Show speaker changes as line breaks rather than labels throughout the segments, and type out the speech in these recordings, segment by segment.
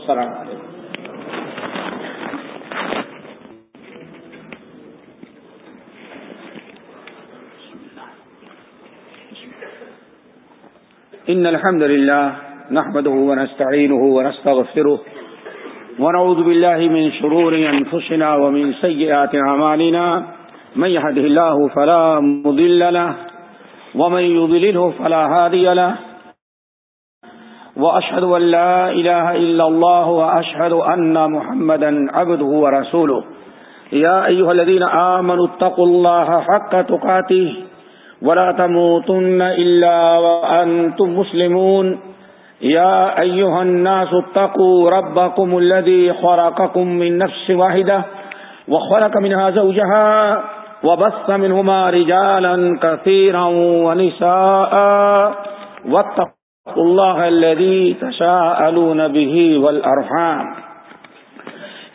السلام علیکم۔ إن الحمد لله نحمده ونستعينه ونستغفره ونعوذ بالله من شرور أنفسنا ومن سيئات عمالنا من يهده الله فلا مضل له ومن يضلله فلا هادي له وأشهد أن لا إله إلا الله وأشهد أن محمدا عبده ورسوله. يا أيها الذين آمنوا اتقوا الله حق تقاته ولا تموتن إلا وأنتم مسلمون. يا أيها الناس اتقوا ربكم الذي خرقكم من نفس واحدة وخلق منها زوجها وبث منهما رجالا كثيرا ونساء. واتقوا الله الذي تشاءلون به والأرحام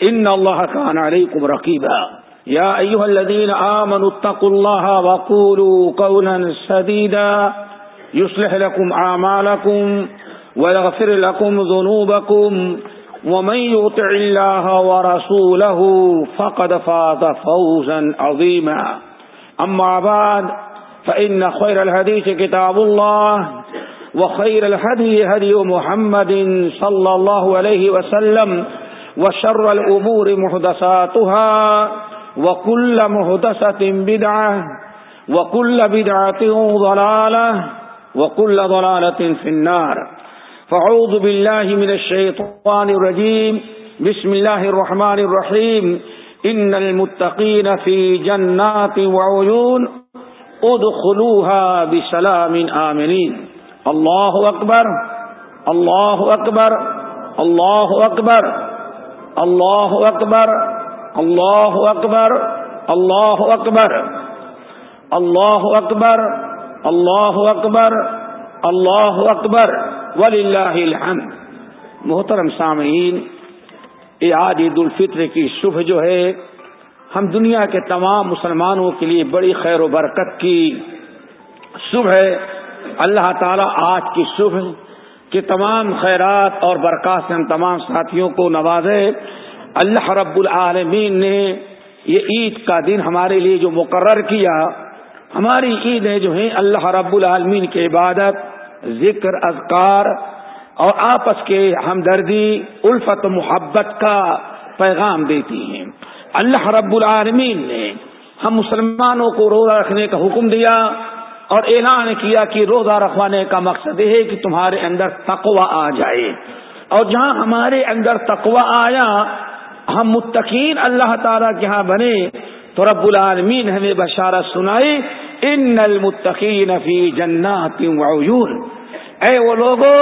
إن الله كان عليكم رقيبا يا أيها الذين آمنوا اتقوا الله وقولوا قولا سديدا يصلح لكم عامالكم ويغفر لكم ذنوبكم ومن يطع الله ورسوله فقد فاز فوزا عظيما أما بعد فإن خير الهديث كتاب الله وخير الهدي هدي محمد صلى الله عليه وسلم وشر الأمور محدثاتها وكل محدثة بدعة وكل بدعة ضلالة وكل ضلالة في النار فعوذ بالله من الشيطان الرجيم بسم الله الرحمن الرحيم إن المتقين في جنات وعيون ادخلوها بسلام آمنين الله أكبر الله أكبر الله أكبر الله أكبر الله أكبر الله أكبر الله أكبر الله أكبر الله أكبر وللہ الحمد محترم سامعین آج عید الفطر کی صبح جو ہے، ہم دنیا کے تمام مسلمانوں کے لیے بڑی خیر و برکت کی صبح ہے۔ اللہ تعالیٰ آج کی صبح کے تمام خیرات اور برکات سے ہم تمام ساتھیوں کو نوازے۔ اللہ رب العالمین نے یہ عید کا دن ہمارے لیے جو مقرر کیا، ہماری عیدیں جو ہیں اللہ رب العالمین کی عبادت، ذکر، اذکار اور آپس کے ہمدردی، الفت محبت کا پیغام دیتی ہیں۔ اللہ رب العالمین نے ہم مسلمانوں کو روزہ رکھنے کا حکم دیا۔ اور اعلان کیا کہ روزہ رکھوانے کا مقصد یہ ہے کہ تمہارے اندر تقوی آ جائے۔ اور جہاں ہمارے اندر تقوی آیا، ہم متقین اللہ تعالی کے ہاں بنے۔ تو رب العالمین ہمیں بشارت سنائی ان المتقین فی جنات وعیون اے وہ لوگوں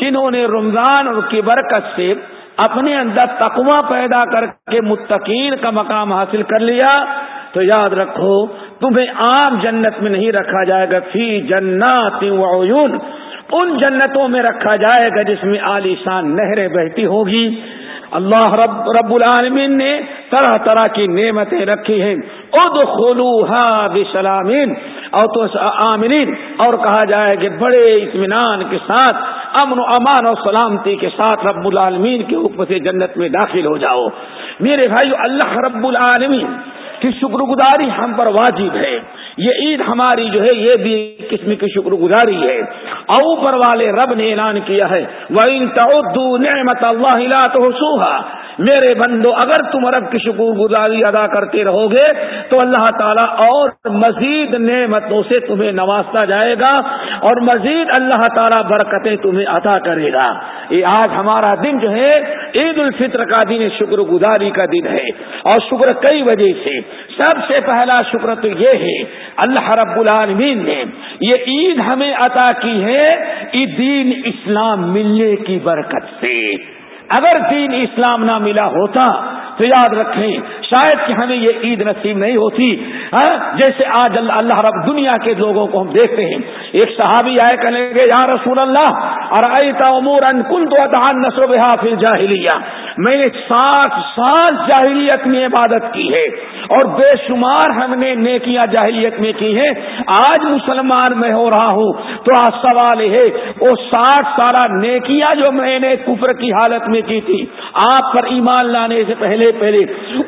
جنہوں نے رمضان اور کی برکت سے اپنے اندر تقوی پیدا کر کے متقین کا مقام حاصل کر لیا، تو یاد رکھو تمہیں عام جنت میں نہیں رکھا جائے گا، فی جنات وعیون ان جنتوں میں رکھا جائے گا جس میں عالیشان نہریں بہتی ہوگی۔ اللہ رب رب العالمین نے طرح طرح کی نعمتیں رکھی ہیں۔ اد بسلامین اور تو آمین اور کہا جائے کہ بڑے اطمینان کے ساتھ، امن و امان اور سلامتی کے ساتھ رب العالمین کے حکم سے جنت میں داخل ہو جاؤ۔ میرے بھائی اللہ رب العالمین کی شکر گزاری ہم پر واجب ہے۔ یہ عید ہماری جو ہے یہ بھی قسم کی شکر گزاری ہے اوپر والے رب نے اعلان کیا ہے وہ ان نعمت اللہ تو میرے بندو، اگر تم رب کی شکر گزاری ادا کرتے رہو گے، تو اللہ تعالیٰ اور مزید نعمتوں سے تمہیں نوازتا جائے گا اور مزید اللہ تعالیٰ برکتیں تمہیں عطا کرے گا۔ یہ آج ہمارا دن جو ہے، عید الفطر کا دن شکر گزاری کا دن ہے۔ اور شکر کئی وجہ سے۔ سب سے پہلا شکر تو یہ ہے اللہ رب العالمین نے یہ عید ہمیں عطا کی ہے یہ دین اسلام ملنے کی برکت سے۔ اگر دین اسلام نہ ملا ہوتا تو یاد رکھیں، شاید کہ ہمیں یہ عید نصیب نہیں ہوتی ہاں؟ جیسے آج اللہ رب دنیا کے لوگوں کو ہم دیکھتے ہیں۔ ایک صحابی آئے کہیں گے یا رسول اللہ اور امور ان کن تو نسر بحافظ جاہلیہ میں نے ساٹھ سال جاہلیت میں عبادت کی ہے اور بے شمار ہم نے نیکیاں جاہلیت میں کی ہیں۔ آج مسلمان میں ہو رہا ہوں۔ تو آج سوال ہے، وہ ساٹھ سالہ نیکیاں جو میں نے کفر کی حالت میں کی تھی آپ پر ایمان لانے سے پہلے پہلے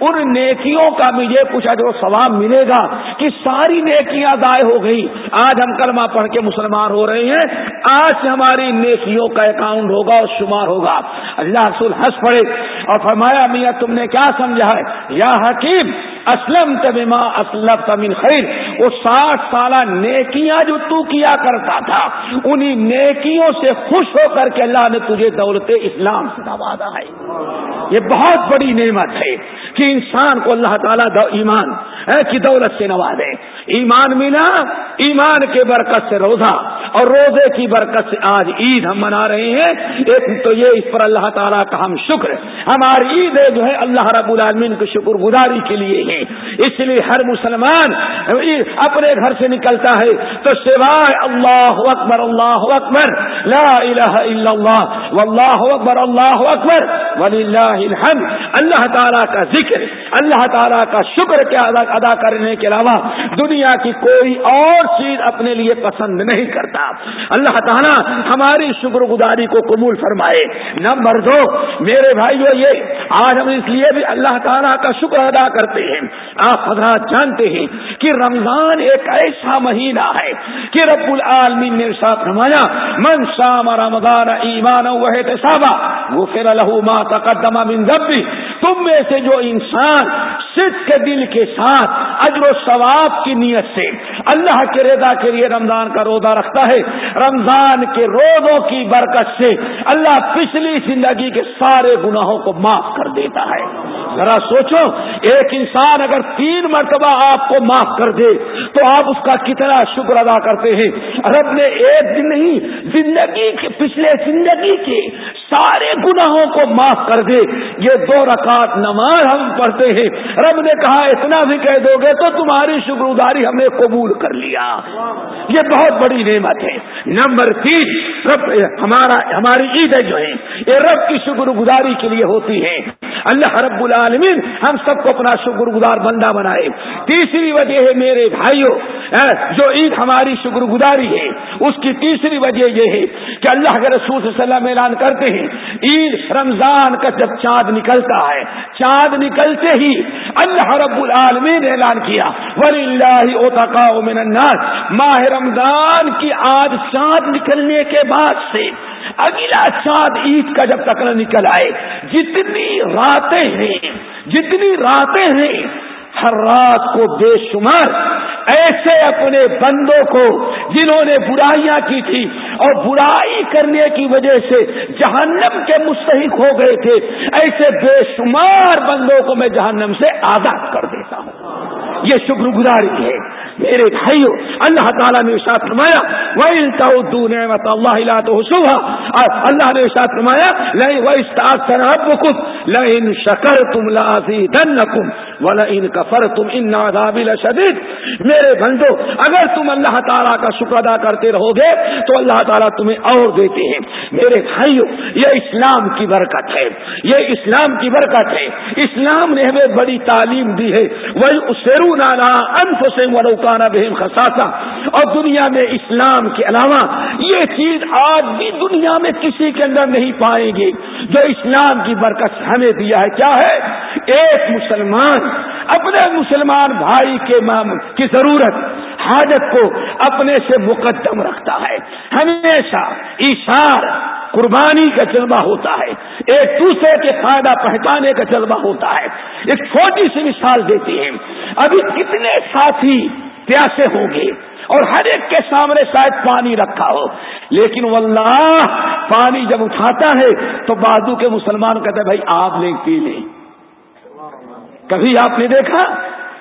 ان نیکیوں کا مجھے پوچھا جو ثواب ملے گا کہ ساری نیکیاں دائیں ہو گئی آج ہم کلمہ پڑھ کے مسلمان ہو رہے ہیں۔ آج سے ہماری نیکیوں کا اکاؤنٹ ہوگا اور شمار ہوگا۔ اللہ رسول ہنس پڑے اور فرمایا، میاں، تم نے کیا سمجھا ہے؟ یا حکیم اسلم تبما اسلم تمین خیر۔ وہ ساٹھ سالہ نیکیاں جو تو کیا کرتا تھا، انہی نیکیوں سے خوش ہو کر کے اللہ نے تجھے دولت اسلام سے نوازا ہے۔ یہ بہت بڑی نعمت ہے کہ انسان کو اللہ تعالیٰ ایمان کی دولت سے نوازے۔ ایمان ملا، ایمان کے برکت سے روزہ اور روزے کی برکت سے آج عید ہم منا رہے ہیں۔ ایک تو یہ اس پر اللہ تعالیٰ کا ہم شکر ہماری عید جو ہے اللہ رب العالمین کی شکر گزاری کے لیے ہے۔ اس لیے ہر مسلمان اپنے گھر سے نکلتا ہے۔ تو سوائے اللہ اکبر اللہ اکبر، لا الہ الا اللہ، واللہ اکبر، اللہ اکبر ولی الحمد۔ اللہ تعالیٰ کا ذکر، اللہ تعالیٰ کا شکر کے ادا کرنے کے علاوہ دنیا دنیا کی کوئی اور چیز اپنے لیے پسند نہیں کرتا۔ اللہ تعالیٰ ہماری شکر گزاری کو قبول فرمائے۔ نمبر دو میرے بھائیو، یہ آج ہم اس لیے بھی اللہ تعالیٰ کا شکر ادا کرتے ہیں۔ آپ حضرات جانتے ہیں کہ رمضان ایک ایسا مہینہ ہے کہ رب العالمین نے ساتھ رمایا من شام رمضان ایمان وہ وہ پھر الحما تقدمہ من ذبی تم میں سے جو انسان صدق کے دل کے ساتھ اجر و ثواب کی نیت سے۔ اللہ کے رضا کے لیے رمضان کا روزہ رکھتا ہے۔ رمضان کے روزوں کی برکت سے اللہ پچھلی زندگی کے سارے گناہوں کو معاف کر دیتا ہے۔ ذرا سوچو، ایک انسان اگر تین مرتبہ آپ کو معاف کر دے، تو آپ اس کا کتنا شکر ادا کرتے ہیں۔ رب نے ایک دن نہیں، زندگی کے پچھلے زندگی کے سارے گناہوں کو معاف کر دے۔ یہ دو رکعت نماز ہم پڑھتے ہیں۔ رب نے کہا، اتنا بھی کہہ دو گے تو تمہاری شکر گزاری ہم نے قبول کر لیا۔ یہ بہت بڑی نعمت ہے۔ نمبر تین، رب، ہمارا، ہماری عیدیں جو ہیں یہ رب کی شکر گزاری کے لیے ہوتی ہے۔ اللہ رب العالمین ہم سب کو اپنا شکر گزار بندہ بنائے۔ تیسری وجہ ہے میرے بھائیوں جو عید ہماری شکر گزاری ہے۔ اس کی تیسری وجہ یہ ہے کہ اللہ کے رسول صلی اللہ علیہ وسلم اعلان کرتے ہیں، عید رمضان کا جب چاند نکلتا ہے، چاند نکلتے ہی اللہ رب العالمین نے اعلان کیا ولی اللہ من الناس۔ ماہ رمضان کی آج چاند نکلنے کے بعد سے اگلا چاند عید کا جب تک نہ نکل آئے، جتنی راتیں ہیں، جتنی راتیں ہیں، ہر رات کو بے شمار ایسے اپنے بندوں کو جنہوں نے برائیاں کی تھی اور برائی کرنے کی وجہ سے جہنم کے مستحق ہو گئے تھے، ایسے بے شمار بندوں کو میں جہنم سے آزاد کر دیتا ہوں۔ یہ شکر گزاری ہے۔ میرے بھائیو، اللہ تعالیٰ نے ساتھ فرمایا وہ نعمت اللہ تو صبح اللہ نے ساتھ فرمایا لئی وہ کچھ لئن شکر تم لاسی دن ان کفر تم ان نادابل شدید میرے بندو، اگر تم اللہ تعالیٰ کا شکر ادا کرتے رہو گے، تو اللہ تعالیٰ تمہیں اور دیتے ہیں۔ میرے بھائیو، یہ اسلام کی برکت ہے۔ یہ اسلام کی برکت ہے۔ اسلام نے ہمیں بڑی تعلیم دی ہے۔ وہی سیرو نانا انف سے مروکا مروکانا بہن خساسا اور دنیا میں اسلام کے علاوہ یہ چیز آج بھی دنیا میں کسی کے اندر نہیں پائیں گے۔ جو اسلام کی برکت ہمیں دیا ہے، کیا ہے؟ ایک مسلمان، اپنے مسلمان بھائی کے کی ضرورت، حاجت کو اپنے سے مقدم رکھتا ہے۔ ہمیشہ اشار قربانی کا جذبہ ہوتا ہے۔ ایک دوسرے کے فائدہ پہچانے کا جذبہ ہوتا ہے۔ ایک چھوٹی سی مثال دیتی ہیں ابھی کتنے ساتھی پیاسے ہوں گے اور ہر ایک کے سامنے شاید پانی رکھا ہو۔ لیکن واللہ، پانی جب اٹھاتا ہے تو بازو کے مسلمان کہتے بھائی، آپ لیں پی لیں کبھی آپ نے دیکھا؟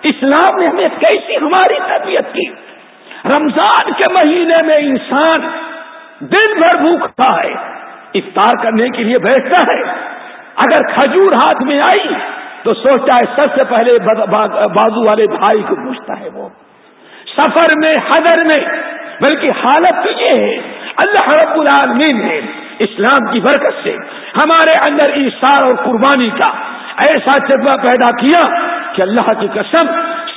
اسلام نے ہمیں کیسی ہماری تربیت کی۔ رمضان کے مہینے میں انسان دن بھر بھوکتا ہے، افطار کرنے کے لیے بیٹھتا ہے۔ اگر کھجور ہاتھ میں آئی تو سوچتا ہے، سب سے پہلے بازو والے بھائی کو پوچھتا ہے وہ۔ سفر میں، حضر میں۔ بلکہ حالت تو یہ ہے، اللہ رب العالمین نے اسلام کی برکت سے ہمارے اندر اشار اور قربانی کا ایسا جذبہ پیدا کیا کہ اللہ کی قسم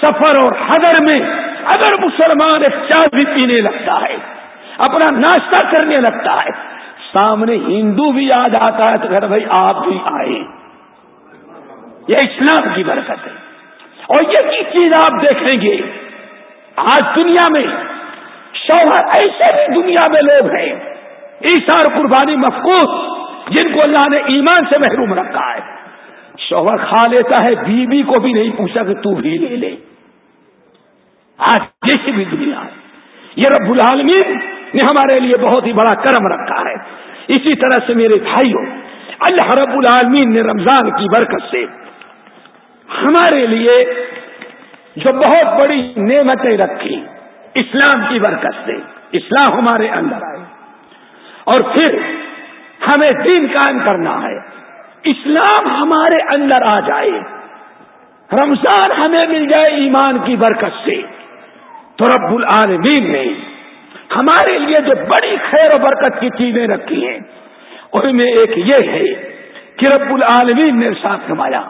سفر اور حضر میں اگر مسلمان ایک چائے بھی پینے لگتا ہے، اپنا ناشتہ کرنے لگتا ہے، سامنے ہندو بھی یاد آتا ہے تو گھر بھائی آپ بھی آئے۔ یہ اسلام کی برکت ہے۔ اور یہ چیز آپ دیکھیں گے؟ آج دنیا میں شوہر ایسے بھی دنیا میں لوگ ہیں ایسار قربانی مفقوص جن کو اللہ نے ایمان سے محروم رکھا ہے۔ شوہر کھا لیتا ہے، بیوی کو بھی نہیں پوچھا کہ تو بھی لے لے۔ آج جیسی بھی دنیا ہے۔ یہ رب العالمین نے ہمارے لیے بہت ہی بڑا کرم رکھا ہے۔ اسی طرح سے میرے بھائیوں، اللہ رب العالمین نے رمضان کی برکت سے ہمارے لیے جو بہت بڑی نعمتیں رکھی اسلام کی برکت سے، اسلام ہمارے اندر آئے۔ اور پھر ہمیں دین قائم کرنا ہے۔ اسلام ہمارے اندر آ جائے۔ رمضان ہمیں مل جائے ایمان کی برکت سے۔ تو رب العالمین نے ہمارے لیے جو بڑی خیر و برکت کی چیزیں رکھی ہیں، ان میں ایک یہ ہے کہ رب العالمین نے ساتھ نمایا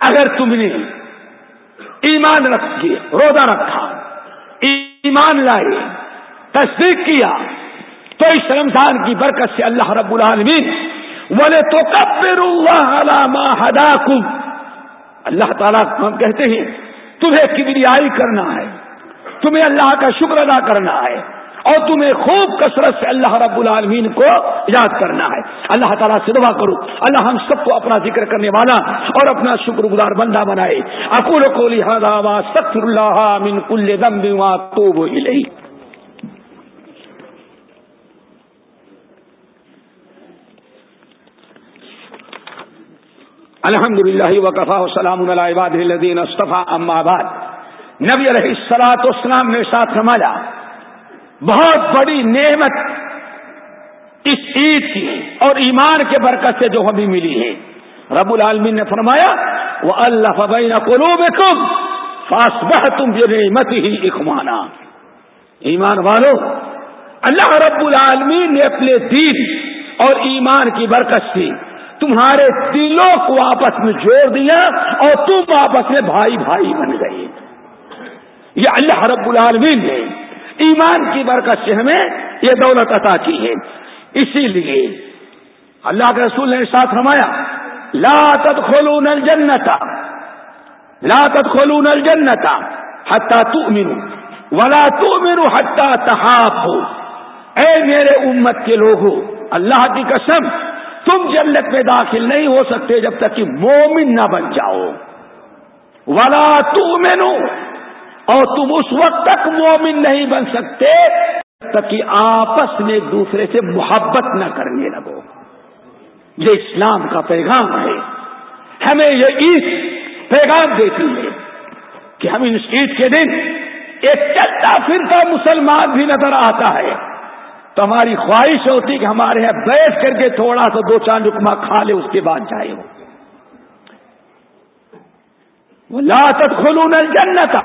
اگر تم نے ایمان رکھی روزہ رکھا، ایمان لائے، تصدیق کیا، تو اس رمضان کی برکت سے اللہ رب العالمین بولے تو کبر اللہ اللہ تعالیٰ ہم کہتے ہیں، تمہیں کبریائی کرنا ہے، تمہیں اللہ کا شکر ادا کرنا ہے۔ اور تمہیں خوب کثرت سے اللہ رب العالمین کو یاد کرنا ہے۔ اللہ تعالیٰ سے دعا کرو۔ اللہ ہم سب کو اپنا ذکر کرنے والا اور اپنا شکر گزار بندہ بنائے۔ اکول کو لہٰذا سخت اللہ من کل دم تو وہ الحمد للہ وقفا وسلام الدین اصطفیٰ اما آباد نبی علیہ السلاط اسلام نے ساتھ رمایا بہت بڑی نعمت اس عید کی اور ایمان کے برکت سے جو ہمیں ملی ہے۔ رب العالمین نے فرمایا وہ اللہ فبین قلوب کم فاسبہ تم یہ نعمت ہی اخمانا ایمان والو، اللہ رب العالمین نے اپنے دین اور ایمان کی برکت سے تمہارے دلوں کو آپس میں جوڑ دیا اور تم آپس میں بھائی بھائی بن گئے۔ یہ اللہ رب العالمین نے ایمان کی برکت سے ہمیں یہ دولت عطا کی ہے۔ اسی لیے اللہ کے رسول نے ساتھ رمایا لا تدخلون الجنتا لا تدخلون الجنتا حتى تؤمنوا، ولا تؤمنوا حتى تحابوا۔ اے میرے امت کے لوگوں اللہ کی قسم، تم جنت میں داخل نہیں ہو سکتے جب تک کہ مومن نہ بن جاؤ۔ ولا تؤمنوا اور تم اس وقت تک مومن نہیں بن سکتے تاکہ آپس میں ایک دوسرے سے محبت نہ کرنے لگو۔ یہ اسلام کا پیغام ہے۔ ہمیں یہ عید پیغام دیتی ہے کہ ہم اس عید کے دن ایک چلتا پھرتا مسلمان بھی نظر آتا ہے۔ تو ہماری خواہش ہوتی کہ ہمارے یہاں بیٹھ کر کے تھوڑا سا دو چار رکما کھا لے، اس کے بعد جائے ہو وہ لاطت خلون الجنت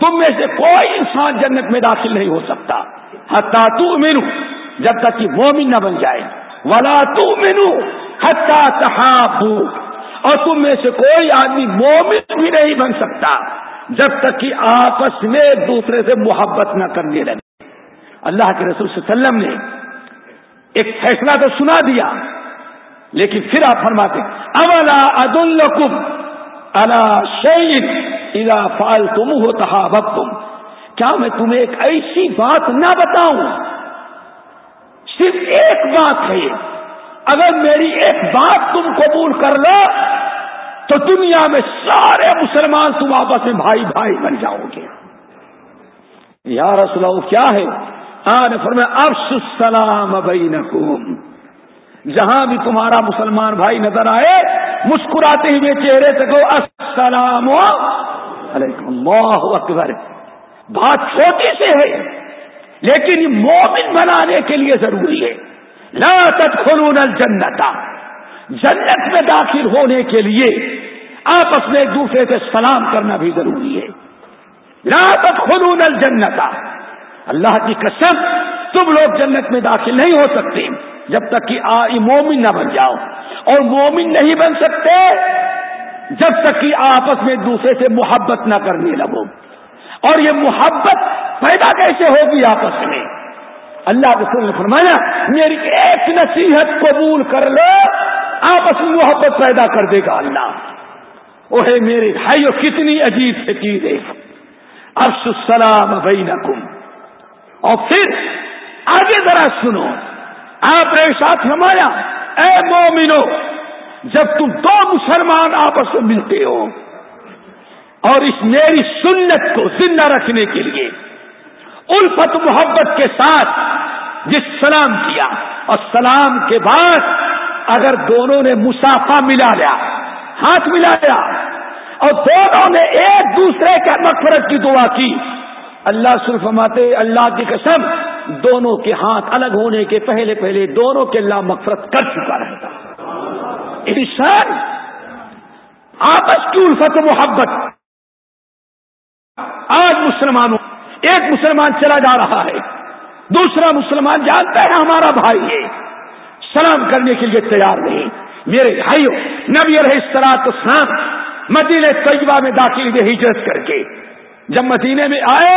تم میں سے کوئی انسان جنت میں داخل نہیں ہو سکتا۔ حتا تو مینو جب تک کہ مومن نہ بن جائے۔ ولا تو مینو حتا تحابو اور تم میں سے کوئی آدمی مومن بھی نہیں بن سکتا، جب تک کہ آپس میں ایک دوسرے سے محبت نہ کرنے لگے۔ اللہ کے رسول صلی اللہ علیہ وسلم نے ایک فیصلہ تو سنا دیا، لیکن پھر آپ فرماتے اولا عد اللہ شعید ادا فال تم ہو تحابت تم کیا میں تمہیں ایک ایسی بات نہ بتاؤں؟ صرف ایک بات ہے اگر میری ایک بات تم قبول کر لو، تو دنیا میں سارے مسلمان تم آپس میں بھائی بھائی بن جاؤ گے۔ یا رسول اللہ، کیا ہے؟ آج فرمایا افس السلام بینکم۔ جہاں بھی تمہارا مسلمان بھائی نظر آئے، مسکراتے ہوئے چہرے سے کہو، السلام علیکم اللہ اکبر۔ بات چھوٹی سے ہے، لیکن مومن بنانے کے لیے ضروری ہے۔ لا تدخلون الجنتا جنت میں داخل ہونے کے لیے آپس میں ایک دوسرے سے سلام کرنا بھی ضروری ہے۔ لا تدخلون الجنتا اللہ کی قسم، تم لوگ جنت میں داخل نہیں ہو سکتے جب تک کہ مومن نہ بن جاؤ۔ اور مومن نہیں بن سکتے جب تک کہ آپس میں دوسرے سے محبت نہ کرنے لگو۔ اور یہ محبت پیدا کیسے ہوگی آپس میں؟ اللہ رسول نے فرمایا، میری ایک نصیحت قبول کر لو آپس میں محبت پیدا کر دے گا اللہ۔ وہ ہے میرے بھائیو کتنی عجیب سے چیز ہے۔ السلام بینکم۔ اور پھر آگے ذرا سنو، آپ نے ساتھ ہمایا اے مومنو جب تم دو مسلمان آپس میں ملتے ہو اور اس میری سنت کو زندہ رکھنے کے لیے الفت محبت کے ساتھ جس سلام کیا اور سلام کے بعد اگر دونوں نے مسافہ ملا لیا، ہاتھ ملا لیا اور دونوں نے ایک دوسرے کے مغفرت کی دعا کی، اللہ صرف ماتے اللہ کی قسم، دونوں کے ہاتھ الگ ہونے کے پہلے پہلے دونوں کے اللہ مغفرت کر چکا رہتا۔ انسان آپس کی الفت محبت۔ آج مسلمانوں، ایک مسلمان چلا جا رہا ہے، دوسرا مسلمان جانتا ہے ہمارا بھائی ہے۔ سلام کرنے کے لیے تیار نہیں۔ میرے بھائیوں نبی رہے سرات اسلام مدینہ طیبہ میں داخل ہوئے، ہجرت کر کے جب مدینے میں آئے،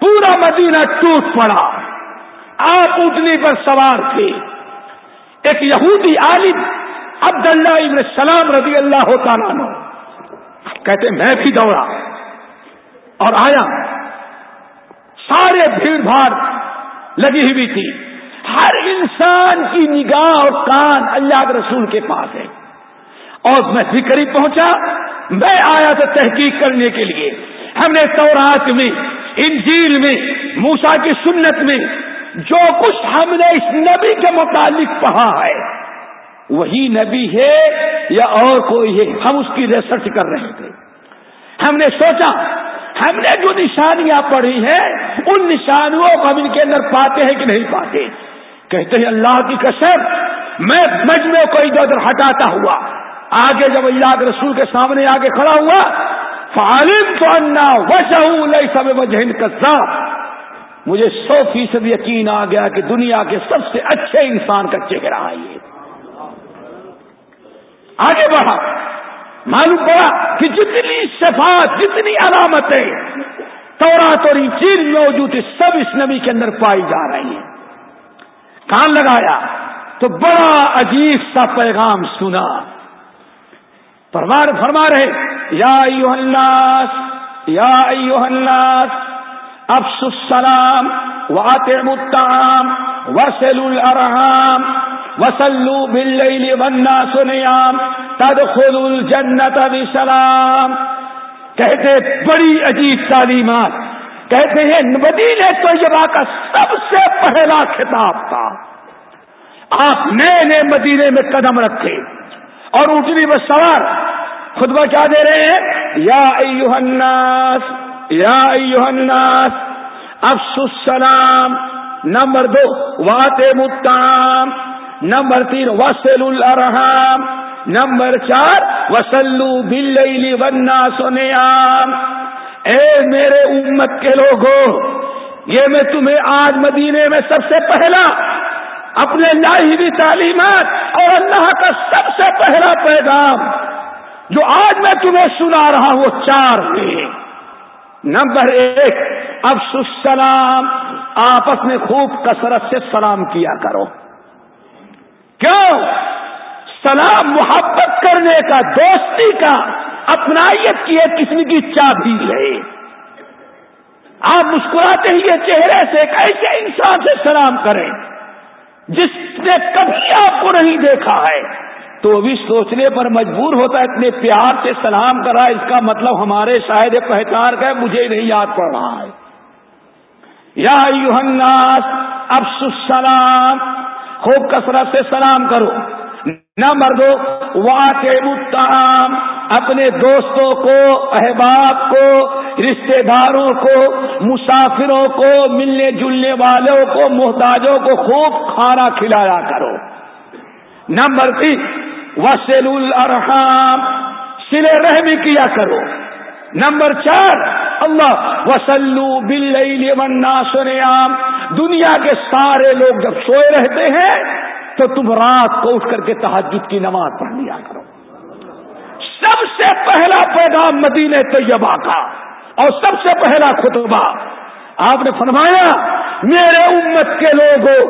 پورا مدینہ ٹوٹ پڑا۔ آپ اٹھنے پر سوار تھے۔ ایک یہودی عالم عبداللہ ابن سلام رضی اللہ تعالیٰ نو کہتے میں بھی دوڑا۔ اور آیا۔ سارے بھیڑ بھاڑ لگی ہوئی تھی۔ ہر انسان کی نگاہ اور کان اللہ کے رسول کے پاس ہے۔ اور میں بھی قریب پہنچا۔ میں آیا تھا تحقیق کرنے کے لیے۔ ہم نے تورات میں، انجیل میں موسا کی سنت میں جو کچھ ہم نے اس نبی کے متعلق پڑھا ہے وہی نبی ہے یا اور کوئی ہے؟ ہم اس کی ریسرچ کر رہے تھے۔ ہم نے سوچا، ہم نے جو نشانیاں پڑھی ہیں، ان نشانیوں کو ہم ان کے اندر پاتے ہیں کہ نہیں پاتے۔ کہتے ہیں، اللہ کی قسم، میں مجمے کو ادھر ادھر ہٹاتا ہوا، آگے جب اللہ کے رسول کے سامنے آگے کھڑا ہوا فالم تو انا وشہ سب وجہ کا مجھے سو فیصد یقین آ گیا کہ دنیا کے سب سے اچھے انسان کا چہرہ یہ آگے بڑھا۔ معلوم پڑا کہ جتنی صفات جتنی علامتیں تورات اور چیز موجود ہے سب اس نبی کے اندر پائی جا رہی ہیں۔ کان لگایا تو بڑا عجیب سا پیغام سنا۔ فرما رہے، یا ایوہ الناس، یا ایوہ الناس افس السلام واتعموا الطعام وصلوا الارحام۔ وصلوا بالليل والناس نيام تدخلوا الجنة بسلام کہتے بڑی عجیب تعلیمات، کہتے ہیں مدینے طیبہ کا سب سے پہلا خطاب تھا۔ آپ نئے نئے مدینے میں قدم رکھے اور اٹھنی میں سوار۔ خطبہ کیا دے رہے ہیں؟ یا ایوہ الناس، یا ایوہ الناس افس السلام نمبر دو وات متام نمبر تین وسل الرحام نمبر چار وسلو بل بننا سنیام اے میرے امت کے لوگوں یہ میں تمہیں آج مدینے میں سب سے پہلا اپنے لاہی تعلیمات اور اللہ کا سب سے پہلا پیغام جو آج میں تمہیں سنا رہا ہوں وہ چار ہیں نمبر ایک اب سلام آپس میں خوب کثرت سے سلام کیا کرو کیوں؟ سلام، محبت کرنے کا، دوستی کا، اپنائیت کی ایک قسم کی چابی ہے۔ آپ مسکراتے ہی چہرے سے ایک ایسے انسان سے سلام کریں جس نے کبھی آپ کو نہیں دیکھا ہے۔ تو بھی سوچنے پر مجبور ہوتا ہے، اتنے پیار سے سلام کرا اس کا مطلب ہمارے شاید پہچان کا مجھے نہیں یاد پڑ رہا ہے۔ یا یوحناس افس السلام خوب کثرت سے سلام کرو۔ نمبر دو واقع الطعام، اپنے دوستوں کو، احباب کو رشتے داروں کو، مسافروں کو، ملنے جلنے والوں کو، محتاجوں کو خوب کھانا کھلایا کرو۔ نمبر تین وسیل الرحام سلے رحمی کیا کرو۔ نمبر چار اللہ وسلو بل سنیام دنیا کے سارے لوگ جب سوئے رہتے ہیں، تو تم رات کو اٹھ کر کے تحجد کی نماز پڑھ لیا کرو۔ سب سے پہلا پیغام مدینہ طیبہ کا، اور سب سے پہلا خطبہ۔ آپ نے فرمایا، میرے امت کے لوگوں،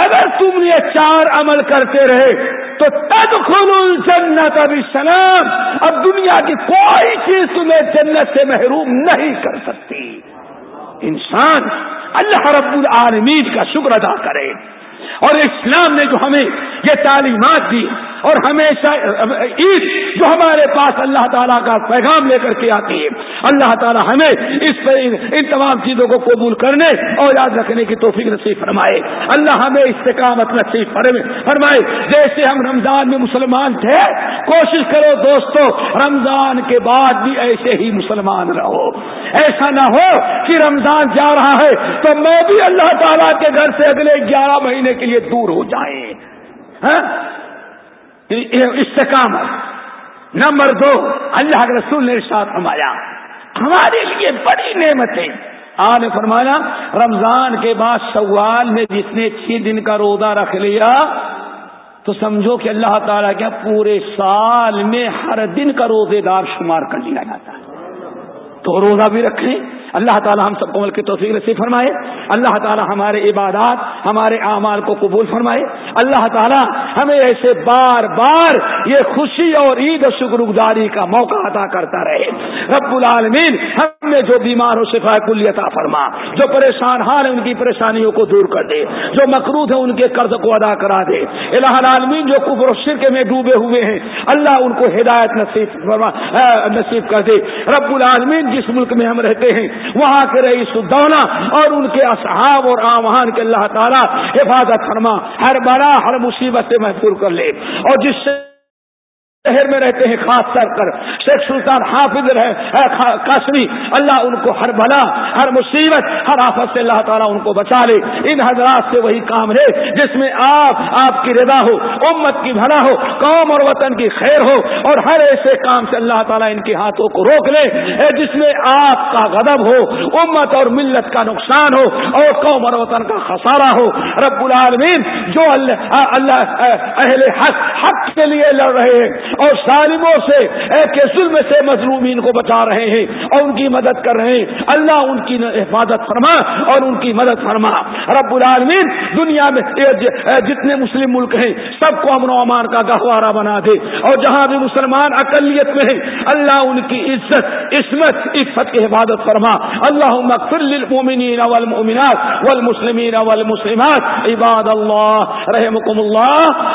اگر تم یہ چار عمل کرتے رہے تو تب خل جنت ابھی سلام اب دنیا کی کوئی چیز تمہیں جنت سے محروم نہیں کر سکتی. انسان اللہ رب العالمین کا شکر ادا کرے. اور اسلام نے جو ہمیں یہ تعلیمات دی اور ہمیشہ عید جو ہمارے پاس اللہ تعالیٰ کا پیغام لے کر کے آتی ہے۔ اللہ تعالیٰ ہمیں اس پر ان تمام چیزوں کو قبول کرنے اور یاد رکھنے کی توفیق نصیب فرمائے۔ اللہ ہمیں استقامت نصیب فرمائے۔ جیسے ہم رمضان میں مسلمان تھے، کوشش کرو دوستو، رمضان کے بعد بھی ایسے ہی مسلمان رہو۔ ایسا نہ ہو کہ رمضان جا رہا ہے تو میں بھی اللہ تعالیٰ کے گھر سے اگلے گیارہ مہینے کے لیے دور ہو جائیں۔ ہاں؟ یعنی استقامت نمبر دو، اللہ کے رسول نے ساتھ فرمایا، ہمارے لیے بڑی نعمتیں۔ آ نے فرمایا، رمضان کے بعد سوال میں جس نے چھ دن کا روزہ رکھ لیا، تو سمجھو کہ اللہ تعالیٰ کیا پورے سال میں ہر دن کا روزے دار شمار کر لیا جاتا ہے۔ تو روزہ بھی رکھیں اللہ تعالی ہم سب کو مل کے توفیق نصیب فرمائے۔ اللہ تعالی ہمارے عبادات، ہمارے اعمال کو قبول فرمائے۔ اللہ تعالی ہمیں ایسے بار بار یہ خوشی اور عید و شکر گزاری کا موقع عطا کرتا رہے۔ رب العالمین، ہم میں جو بیمار ہو شفا کلیتا فرما، جو پریشان حال ہے ان کی پریشانیوں کو دور کر دے، جو مقروض ہے ان کے قرض کو ادا کرا دے۔ الہ العالمین، جو کفر و شرک میں ڈوبے ہوئے ہیں، اللہ ان کو ہدایت نصیب فرما نصیب کر دے۔ رب العالمین، جس ملک میں ہم رہتے ہیں وہاں کے رئیس الدولہ اور ان کے اصحاب اور آمان کے اللہ تعالیٰ حفاظت فرما، ہر بڑا، ہر مصیبت سے محفوظ کر لے۔ اور جس سے شہر میں رہتے ہیں، خاص طور پر شیخ سلطان حافظ رہے قاسمی، اللہ ان کو ہر بلا، ہر مصیبت، ہر آفت سے اللہ تعالیٰ ان کو بچا لے۔ ان حضرات سے وہی کام رہے جس میں آپ آپ کی رضا ہو، امت کی بھلا ہو، قوم اور وطن کی خیر ہو اور ہر ایسے کام سے اللہ تعالیٰ ان کے ہاتھوں کو روک لے۔ جس میں آپ کا غضب ہو، امت اور ملت کا نقصان ہو اور قوم اور وطن کا خسارہ ہو۔ رب العالمین جو اللہ اللہ اہل حق حق کے لیے لڑ رہے ہیں اور ظالموں سے ایک ظلم سے مظلومین کو بچا رہے ہیں اور ان کی مدد کر رہے ہیں۔ اللہ ان کی حفاظت فرما اور ان کی مدد فرما۔ رب العالمین، دنیا میں جتنے مسلم ملک ہیں، سب کو امن و امان کا گہوارہ بنا دے۔ اور جہاں بھی مسلمان اقلیت میں ہیں، اللہ ان کی عزت، عصمت، عفت کی حفاظت فرما۔ اللہ مغفر للمؤمنین والمؤمنات والمسلمین والمسلمات۔ عباد اللہ رحمكم اللہ۔